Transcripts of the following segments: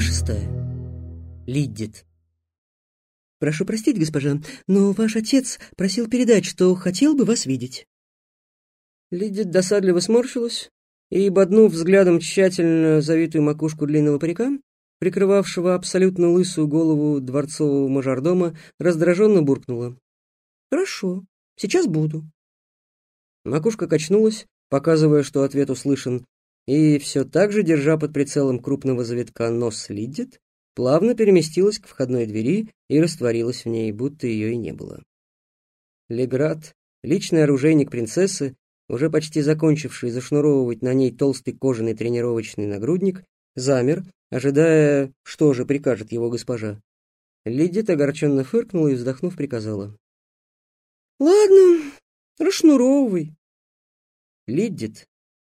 Глава шестая. Лиддит. «Прошу простить, госпожа, но ваш отец просил передать, что хотел бы вас видеть». Лиддит досадливо сморщилась и, боднув взглядом тщательно завитую макушку длинного парика, прикрывавшего абсолютно лысую голову дворцового мажордома, раздраженно буркнула. «Хорошо, сейчас буду». Макушка качнулась, показывая, что ответ услышан, и все так же, держа под прицелом крупного завитка нос Лиддит, плавно переместилась к входной двери и растворилась в ней, будто ее и не было. Леград, личный оружейник принцессы, уже почти закончивший зашнуровывать на ней толстый кожаный тренировочный нагрудник, замер, ожидая, что же прикажет его госпожа. Лидит огорченно фыркнула и, вздохнув, приказала. «Ладно, расшнуровывай». Лиддит,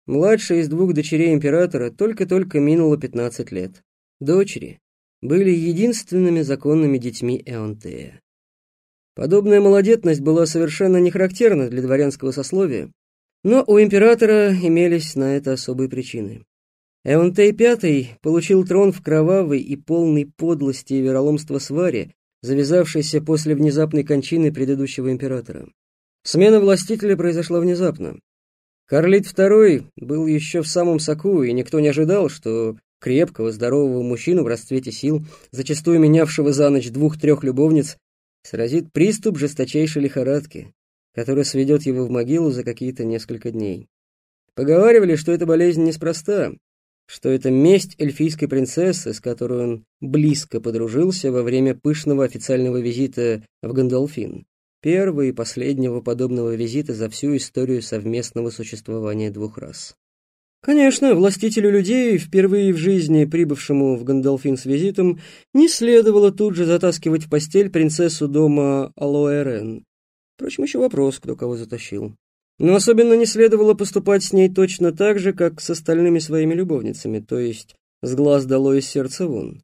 Младшая из двух дочерей императора только-только минуло 15 лет. Дочери были единственными законными детьми Эонтея. Подобная малодетность была совершенно не характерна для дворянского сословия, но у императора имелись на это особые причины. Эонтей V получил трон в кровавой и полной подлости и вероломства сваре, завязавшейся после внезапной кончины предыдущего императора. Смена властителя произошла внезапно. Карлит II был еще в самом соку, и никто не ожидал, что крепкого, здорового мужчину в расцвете сил, зачастую менявшего за ночь двух-трех любовниц, сразит приступ жесточайшей лихорадки, который сведет его в могилу за какие-то несколько дней. Поговаривали, что эта болезнь неспроста, что это месть эльфийской принцессы, с которой он близко подружился во время пышного официального визита в Гондолфин первого и последнего подобного визита за всю историю совместного существования двух рас. Конечно, властителю людей, впервые в жизни прибывшему в Гандалфин с визитом, не следовало тут же затаскивать в постель принцессу дома Алоэрен. Впрочем, еще вопрос, кто кого затащил. Но особенно не следовало поступать с ней точно так же, как с остальными своими любовницами, то есть с глаз дало из сердца вон.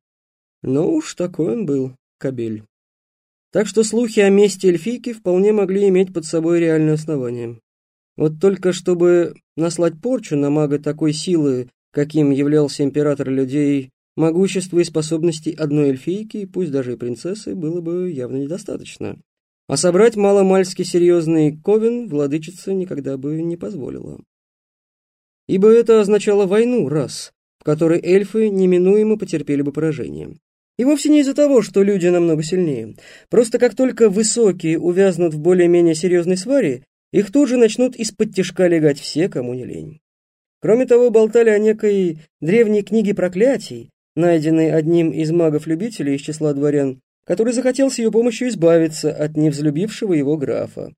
Но уж такой он был, кабель. Так что слухи о месте эльфийки вполне могли иметь под собой реальное основание. Вот только чтобы наслать порчу на мага такой силы, каким являлся император людей, могущества и способностей одной эльфийки, пусть даже и принцессы, было бы явно недостаточно. А собрать маломальски серьезный ковен владычица никогда бы не позволила. Ибо это означало войну, раз, в которой эльфы неминуемо потерпели бы поражение. И вовсе не из-за того, что люди намного сильнее. Просто как только высокие увязнут в более-менее серьезной сваре, их тут же начнут из-под тяжка легать все, кому не лень. Кроме того, болтали о некой древней книге проклятий, найденной одним из магов-любителей из числа дворян, который захотел с ее помощью избавиться от невзлюбившего его графа.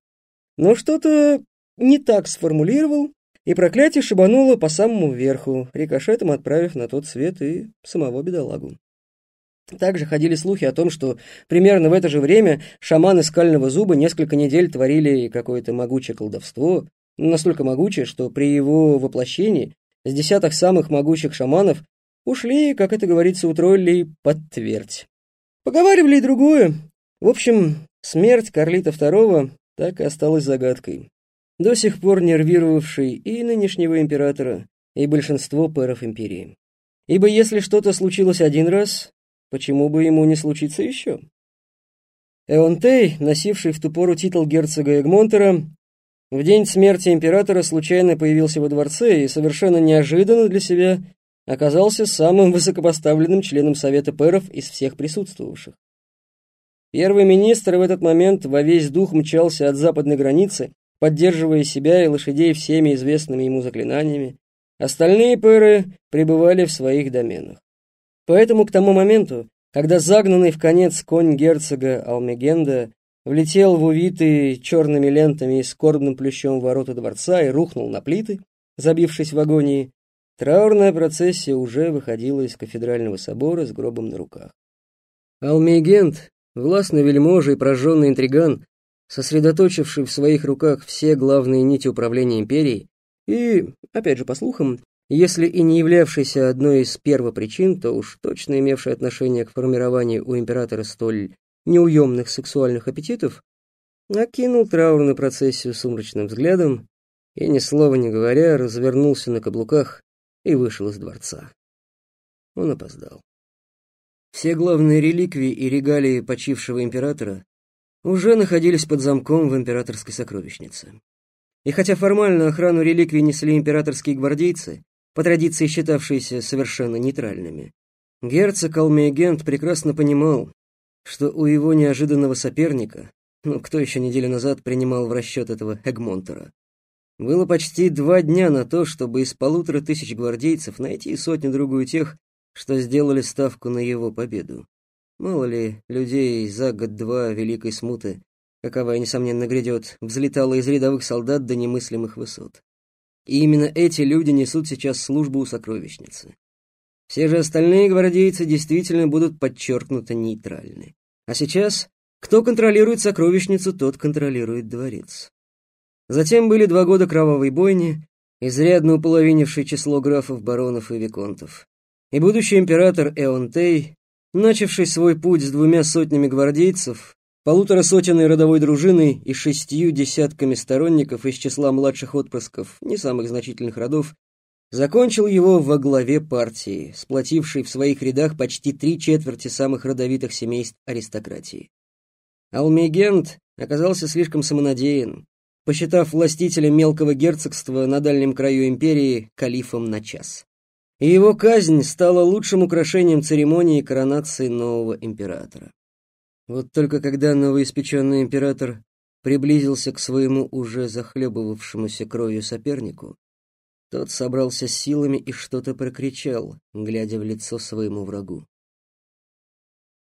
Но что-то не так сформулировал, и проклятие шибануло по самому верху, рикошетом отправив на тот свет и самого бедолагу. Также ходили слухи о том, что примерно в это же время шаманы скального зуба несколько недель творили какое-то могучее колдовство, настолько могучее, что при его воплощении с десяток самых могучих шаманов ушли, как это говорится у троллей, под твердь. Поговаривали и другое. В общем, смерть Карлита II так и осталась загадкой, до сих пор нервировавшей и нынешнего императора, и большинство пэров империи. Ибо если что-то случилось один раз, Почему бы ему не случиться еще? Эонтей, носивший в ту пору титул герцога Эгмонтера, в день смерти императора случайно появился во дворце и совершенно неожиданно для себя оказался самым высокопоставленным членом Совета пэров из всех присутствовавших. Первый министр в этот момент во весь дух мчался от западной границы, поддерживая себя и лошадей всеми известными ему заклинаниями. Остальные пэры пребывали в своих доменах. Поэтому к тому моменту, когда загнанный в конец конь герцога Алмегенда влетел в увитые черными лентами и скорбным плющом ворота дворца и рухнул на плиты, забившись в агонии, траурная процессия уже выходила из кафедрального собора с гробом на руках. Алмегенд, властный вельможа и прожженный интриган, сосредоточивший в своих руках все главные нити управления империей и, опять же по слухам, если и не являвшийся одной из первопричин, то уж точно имевший отношение к формированию у императора столь неуемных сексуальных аппетитов, окинул траурную процессию сумрачным взглядом и, ни слова не говоря, развернулся на каблуках и вышел из дворца. Он опоздал. Все главные реликвии и регалии почившего императора уже находились под замком в императорской сокровищнице. И хотя формально охрану реликвий несли императорские гвардейцы, по традиции считавшиеся совершенно нейтральными, герцог Алмейгент прекрасно понимал, что у его неожиданного соперника, ну, кто еще неделю назад принимал в расчет этого Эгмонтера, было почти два дня на то, чтобы из полутора тысяч гвардейцев найти сотню-другую тех, что сделали ставку на его победу. Мало ли, людей за год-два Великой Смуты, каковая, несомненно, грядет, взлетала из рядовых солдат до немыслимых высот. И именно эти люди несут сейчас службу у сокровищницы. Все же остальные гвардейцы действительно будут подчеркнуто нейтральны. А сейчас, кто контролирует сокровищницу, тот контролирует дворец. Затем были два года кровавой бойни, изрядно уполовинивший число графов, баронов и виконтов. И будущий император Эонтей, начавший свой путь с двумя сотнями гвардейцев, полутора сотенной родовой дружиной и шестью десятками сторонников из числа младших отпрысков не самых значительных родов, закончил его во главе партии, сплотившей в своих рядах почти три четверти самых родовитых семейств аристократии. Алмегент оказался слишком самонадеян, посчитав властителя мелкого герцогства на дальнем краю империи калифом на час. И его казнь стала лучшим украшением церемонии коронации нового императора. Вот только когда новоиспеченный император приблизился к своему уже захлебывавшемуся кровью сопернику, тот собрался силами и что-то прокричал, глядя в лицо своему врагу.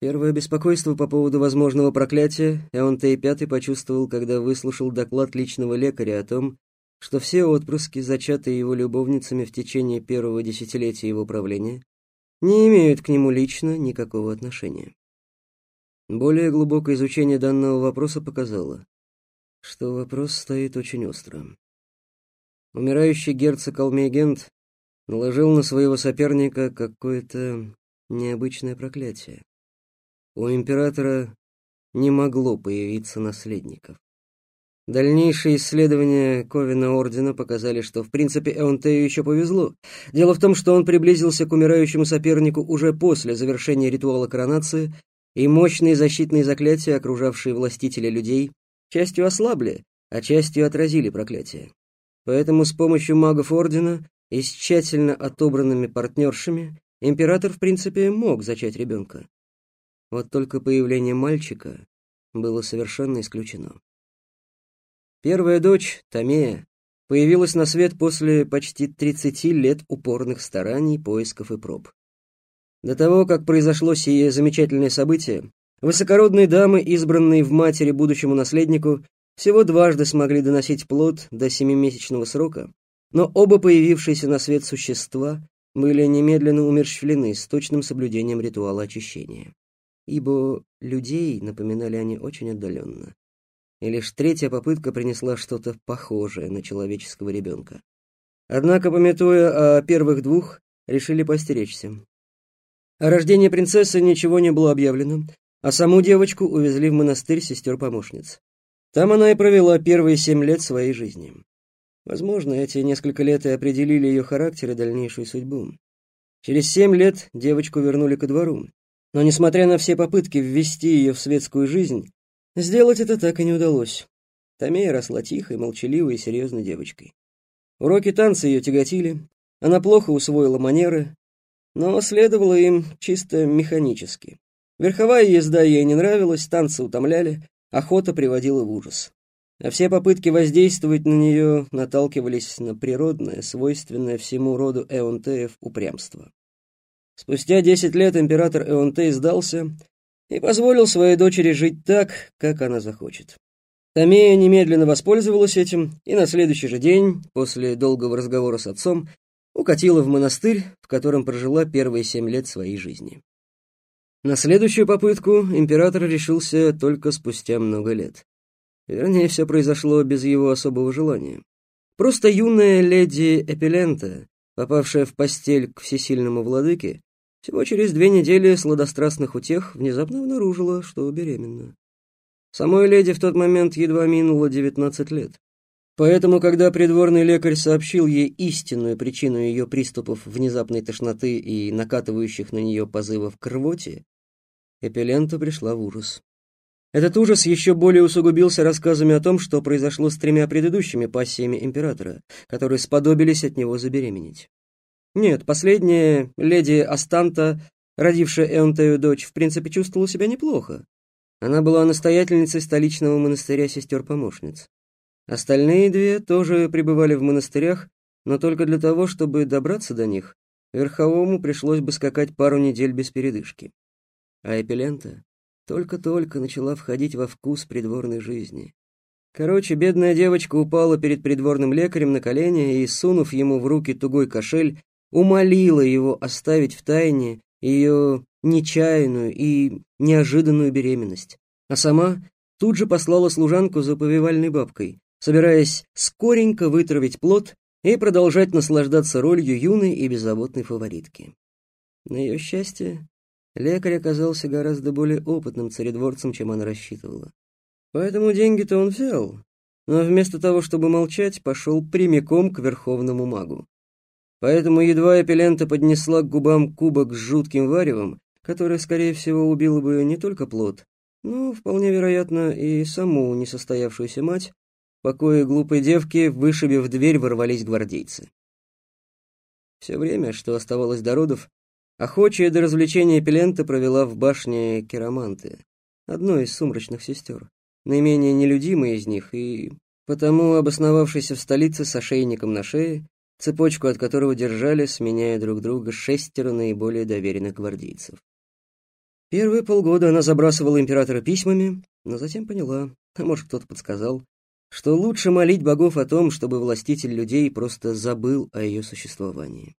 Первое беспокойство по поводу возможного проклятия Эонтей Пятый почувствовал, когда выслушал доклад личного лекаря о том, что все отпрыски, зачатые его любовницами в течение первого десятилетия его правления, не имеют к нему лично никакого отношения. Более глубокое изучение данного вопроса показало, что вопрос стоит очень остро. Умирающий герцог Алмейгент наложил на своего соперника какое-то необычное проклятие у императора не могло появиться наследников. Дальнейшие исследования Ковина Ордена показали, что в принципе Эонтею еще повезло. Дело в том, что он приблизился к умирающему сопернику уже после завершения ритуала коронации, и мощные защитные заклятия, окружавшие властителя людей, частью ослабли, а частью отразили проклятие. Поэтому с помощью магов Ордена и с тщательно отобранными партнершами император в принципе мог зачать ребенка. Вот только появление мальчика было совершенно исключено. Первая дочь, Томея, появилась на свет после почти 30 лет упорных стараний, поисков и проб. До того, как произошло сие замечательное событие, высокородные дамы, избранные в матери будущему наследнику, всего дважды смогли доносить плод до семимесячного срока, но оба появившиеся на свет существа были немедленно умерщвлены с точным соблюдением ритуала очищения ибо людей напоминали они очень отдаленно. И лишь третья попытка принесла что-то похожее на человеческого ребенка. Однако, пометуя о первых двух, решили постеречься. О рождении принцессы ничего не было объявлено, а саму девочку увезли в монастырь сестер-помощниц. Там она и провела первые семь лет своей жизни. Возможно, эти несколько лет и определили ее характер и дальнейшую судьбу. Через семь лет девочку вернули ко двору, но, несмотря на все попытки ввести ее в светскую жизнь, сделать это так и не удалось. Томея росла тихой, молчаливой и серьезной девочкой. Уроки танца ее тяготили, она плохо усвоила манеры, но следовала им чисто механически. Верховая езда ей не нравилась, танцы утомляли, охота приводила в ужас. А все попытки воздействовать на нее наталкивались на природное, свойственное всему роду эонтеев упрямство. Спустя десять лет император Эонтей сдался и позволил своей дочери жить так, как она захочет. Томея немедленно воспользовалась этим и на следующий же день, после долгого разговора с отцом, укатила в монастырь, в котором прожила первые семь лет своей жизни. На следующую попытку император решился только спустя много лет. Вернее, все произошло без его особого желания. Просто юная леди Эпилента, попавшая в постель к всесильному владыке, всего через две недели сладострастных утех внезапно обнаружила, что беременна. Самой леди в тот момент едва минуло 19 лет. Поэтому, когда придворный лекарь сообщил ей истинную причину ее приступов внезапной тошноты и накатывающих на нее позывов к рвоте, Эпилента пришла в ужас. Этот ужас еще более усугубился рассказами о том, что произошло с тремя предыдущими пассиями императора, которые сподобились от него забеременеть. Нет, последняя, леди Астанта, родившая Эонтею дочь, в принципе чувствовала себя неплохо. Она была настоятельницей столичного монастыря сестер-помощниц. Остальные две тоже пребывали в монастырях, но только для того, чтобы добраться до них, верховому пришлось бы скакать пару недель без передышки. А Эпилента только-только начала входить во вкус придворной жизни. Короче, бедная девочка упала перед придворным лекарем на колени и, сунув ему в руки тугой кошель, умолила его оставить в тайне ее нечаянную и неожиданную беременность, а сама тут же послала служанку за повивальной бабкой, собираясь скоренько вытравить плод и продолжать наслаждаться ролью юной и беззаботной фаворитки. На ее счастье, Лекарь оказался гораздо более опытным царедворцем, чем она рассчитывала. Поэтому деньги-то он взял, но вместо того, чтобы молчать, пошел прямиком к верховному магу. Поэтому едва Эпилента поднесла к губам кубок с жутким варевом, которое, скорее всего, убило бы не только плод, но, вполне вероятно, и саму несостоявшуюся мать, покое глупой девки, вышибив дверь, ворвались гвардейцы. Все время, что оставалось до родов, Охочая до развлечения Пелента провела в башне Кераманты, одной из сумрачных сестер, наименее нелюдимой из них и потому обосновавшейся в столице с ошейником на шее, цепочку от которого держали, сменяя друг друга шестеро наиболее доверенных гвардейцев. Первые полгода она забрасывала императора письмами, но затем поняла, а может кто-то подсказал, что лучше молить богов о том, чтобы властитель людей просто забыл о ее существовании.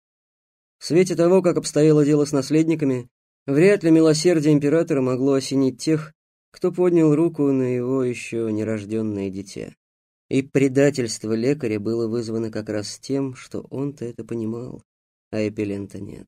В свете того, как обстояло дело с наследниками, вряд ли милосердие императора могло осенить тех, кто поднял руку на его еще нерожденное дитя. И предательство лекаря было вызвано как раз тем, что он-то это понимал, а Эпилента нет.